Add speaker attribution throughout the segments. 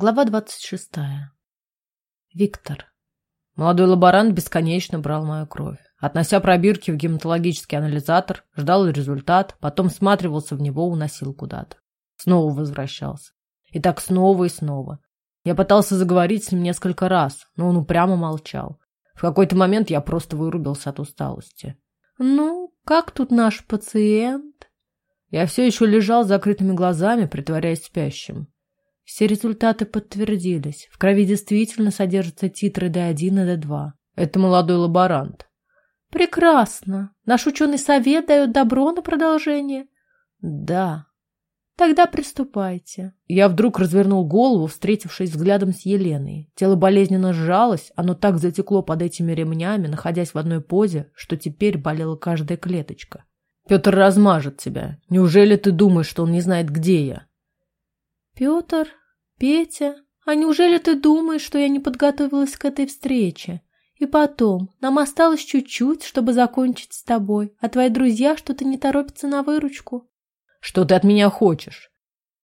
Speaker 1: Глава двадцать шестая. Виктор. Молодой лаборант бесконечно брал мою кровь. Относя пробирки в гематологический анализатор, ждал результат, потом всматривался в него, уносил куда-то. Снова возвращался. И так снова и снова. Я пытался заговорить с ним несколько раз, но он упрямо молчал. В какой-то момент я просто вырубился от усталости. «Ну, как тут наш пациент?» Я все еще лежал с закрытыми глазами, притворяясь спящим. Все результаты подтвердились. В крови действительно содержатся титры D1 и D2. Это молодой лаборант. Прекрасно. Наш ученый совет дает добро на продолжение? Да. Тогда приступайте. Я вдруг развернул голову, встретившись взглядом с Еленой. Тело болезненно сжалось, оно так затекло под этими ремнями, находясь в одной позе, что теперь болела каждая клеточка. Петр размажет тебя. Неужели ты думаешь, что он не знает, где я? Петр, Петя, а неужели ты думаешь, что я не подготовилась к этой встрече? И потом, нам осталось чуть-чуть, чтобы закончить с тобой, а твои друзья что-то не торопятся на выручку. Что ты от меня хочешь?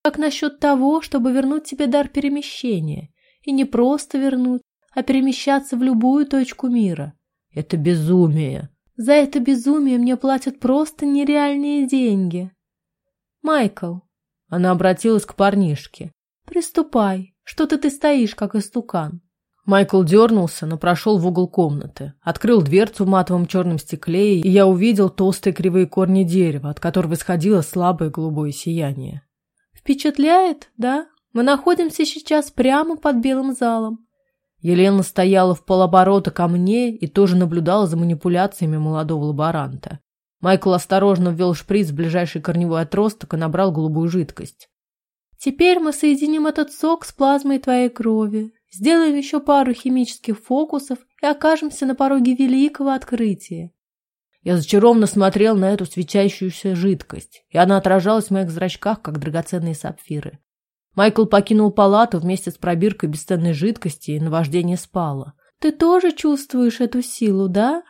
Speaker 1: Как насчет того, чтобы вернуть тебе дар перемещения? И не просто вернуть, а перемещаться в любую точку мира. Это безумие. За это безумие мне платят просто нереальные деньги. Майкл, она обратилась к парнишке. «Приступай. Что-то ты стоишь, как истукан». Майкл дернулся, но прошел в угол комнаты. Открыл дверцу в матовом черном стекле, и я увидел толстые кривые корни дерева, от которого исходило слабое голубое сияние. «Впечатляет, да? Мы находимся сейчас прямо под белым залом». Елена стояла в полоборота ко мне и тоже наблюдала за манипуляциями молодого лаборанта. Майкл осторожно ввел шприц в ближайший корневой отросток и набрал голубую жидкость. «Теперь мы соединим этот сок с плазмой твоей крови, сделаем еще пару химических фокусов и окажемся на пороге великого открытия». Я зачарованно смотрел на эту свечающуюся жидкость, и она отражалась в моих зрачках, как драгоценные сапфиры. Майкл покинул палату вместе с пробиркой бесценной жидкости, и наваждение спало. «Ты тоже чувствуешь эту силу, да?»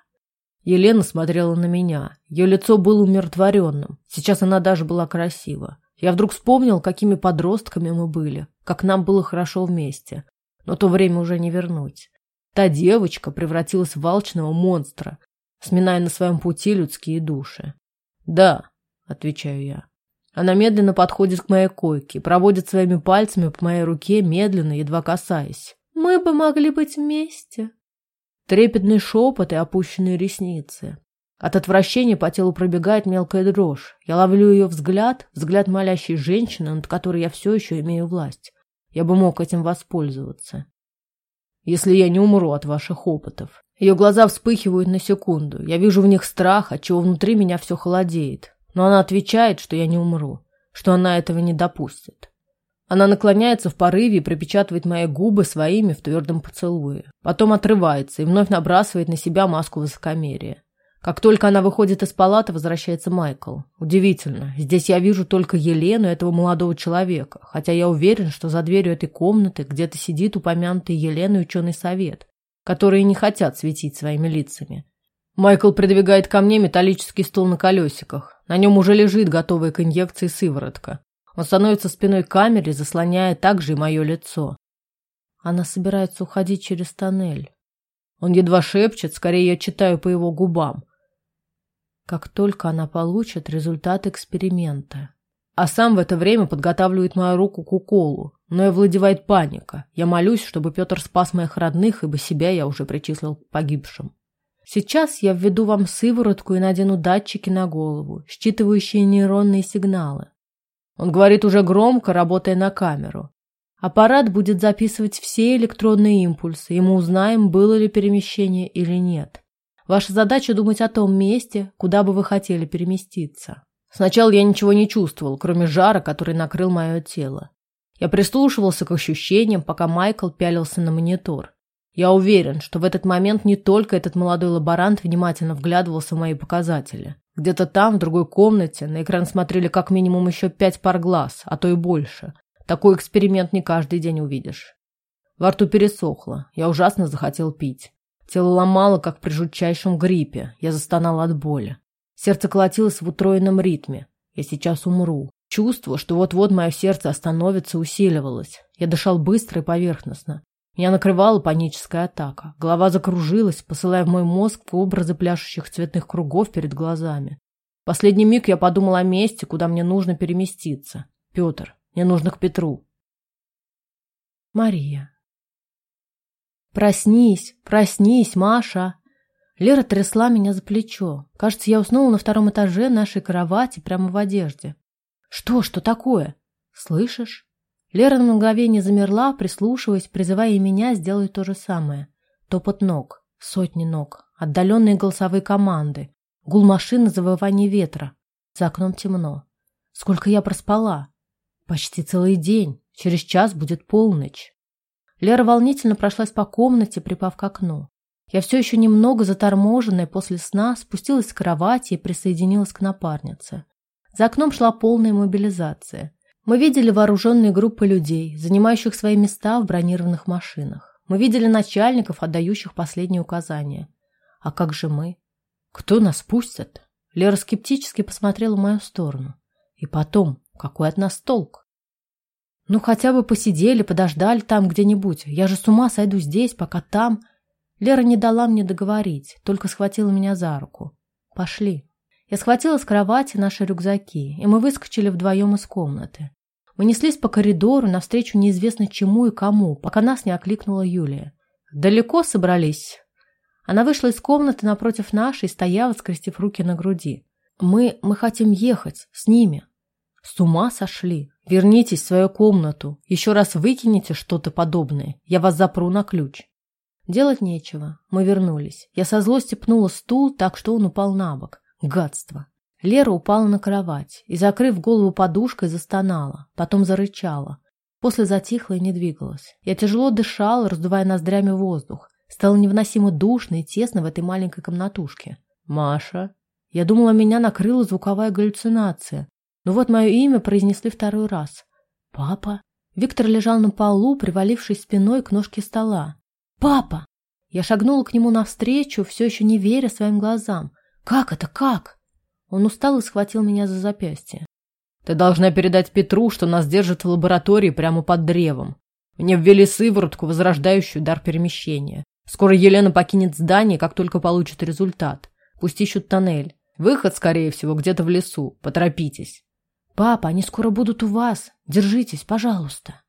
Speaker 1: Елена смотрела на меня. Ее лицо было умиротворенным. Сейчас она даже была красива. Я вдруг вспомнил, какими подростками мы были, как нам было хорошо вместе. Но то время уже не вернуть. Та девочка превратилась в алчного монстра, сминая на своем пути людские души. «Да», — отвечаю я. Она медленно подходит к моей койке, проводит своими пальцами по моей руке, медленно, едва касаясь. «Мы бы могли быть вместе», Трепетный шепот и опущенные ресницы. От отвращения по телу пробегает мелкая дрожь. Я ловлю ее взгляд, взгляд молящей женщины, над которой я все еще имею власть. Я бы мог этим воспользоваться. Если я не умру от ваших опытов. Ее глаза вспыхивают на секунду. Я вижу в них страх, отчего внутри меня все холодеет. Но она отвечает, что я не умру, что она этого не допустит. Она наклоняется в порыве и пропечатывает мои губы своими в твердом поцелуе. Потом отрывается и вновь набрасывает на себя маску высокомерия. Как только она выходит из палаты, возвращается Майкл. Удивительно, здесь я вижу только Елену этого молодого человека, хотя я уверен, что за дверью этой комнаты где-то сидит упомянутый Еленой ученый совет, которые не хотят светить своими лицами. Майкл придвигает ко мне металлический стул на колесиках. На нем уже лежит готовая к инъекции сыворотка. Он становится спиной к камере, заслоняя также и мое лицо. Она собирается уходить через тоннель. Он едва шепчет, скорее я читаю по его губам. Как только она получит результат эксперимента. А сам в это время подготавливает мою руку к уколу. Но и владевает паника. Я молюсь, чтобы Петр спас моих родных, ибо себя я уже причислил к погибшим. Сейчас я введу вам сыворотку и надену датчики на голову, считывающие нейронные сигналы. Он говорит уже громко, работая на камеру. Аппарат будет записывать все электронные импульсы, и мы узнаем, было ли перемещение или нет. Ваша задача думать о том месте, куда бы вы хотели переместиться. Сначала я ничего не чувствовал, кроме жара, который накрыл мое тело. Я прислушивался к ощущениям, пока Майкл пялился на монитор. Я уверен, что в этот момент не только этот молодой лаборант внимательно вглядывался в мои показатели. Где-то там, в другой комнате, на экран смотрели как минимум еще пять пар глаз, а то и больше. Такой эксперимент не каждый день увидишь. Во рту пересохло. Я ужасно захотел пить. Тело ломало, как при жутчайшем гриппе. Я застонал от боли. Сердце колотилось в утроенном ритме. Я сейчас умру. Чувство, что вот-вот мое сердце остановится, усиливалось. Я дышал быстро и поверхностно. Меня накрывала паническая атака. Голова закружилась, посылая в мой мозг образы пляшущих цветных кругов перед глазами. В последний миг я подумал о месте, куда мне нужно переместиться. Петр, мне нужно к Петру. Мария. «Проснись, проснись, Маша!» Лера трясла меня за плечо. Кажется, я уснула на втором этаже нашей кровати прямо в одежде. «Что? Что такое?» «Слышишь?» Лера на мгновение замерла, прислушиваясь, призывая меня сделать то же самое. Топот ног, сотни ног, отдаленные голосовые команды, гул машины, завывание ветра. За окном темно. Сколько я проспала? Почти целый день. Через час будет полночь. Лера волнительно прошлась по комнате, припав к окну. Я все еще немного заторможенная после сна спустилась с кровати и присоединилась к напарнице. За окном шла полная мобилизация. Мы видели вооруженные группы людей, занимающих свои места в бронированных машинах. Мы видели начальников, отдающих последние указания. А как же мы? Кто нас пустит? Лера скептически посмотрела в мою сторону. И потом, какой от нас толк? Ну, хотя бы посидели, подождали там где-нибудь. Я же с ума сойду здесь, пока там... Лера не дала мне договорить, только схватила меня за руку. Пошли. Я схватила с кровати наши рюкзаки, и мы выскочили вдвоем из комнаты. Мы неслись по коридору навстречу неизвестно чему и кому, пока нас не окликнула Юлия. «Далеко собрались?» Она вышла из комнаты напротив нашей и стояла, скрестив руки на груди. «Мы... мы хотим ехать. С ними». «С ума сошли? Вернитесь в свою комнату. Еще раз выкинете что-то подобное. Я вас запру на ключ». Делать нечего. Мы вернулись. Я со злости пнула стул так, что он упал на бок. Гадство. Лера упала на кровать и, закрыв голову подушкой, застонала, потом зарычала. После затихла и не двигалась. Я тяжело дышала, раздувая ноздрями воздух. Стало невыносимо душно и тесно в этой маленькой комнатушке. «Маша?» Я думала, меня накрыла звуковая галлюцинация. Но вот мое имя произнесли второй раз. «Папа?» Виктор лежал на полу, привалившись спиной к ножке стола. «Папа!» Я шагнула к нему навстречу, все еще не веря своим глазам. «Как это? Как?» Он устал и схватил меня за запястье. «Ты должна передать Петру, что нас держат в лаборатории прямо под древом. Мне ввели сыворотку, возрождающую дар перемещения. Скоро Елена покинет здание, как только получит результат. Пусть ищут тоннель. Выход, скорее всего, где-то в лесу. Поторопитесь». «Папа, они скоро будут у вас. Держитесь, пожалуйста».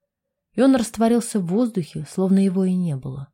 Speaker 1: И он растворился в воздухе, словно его и не было.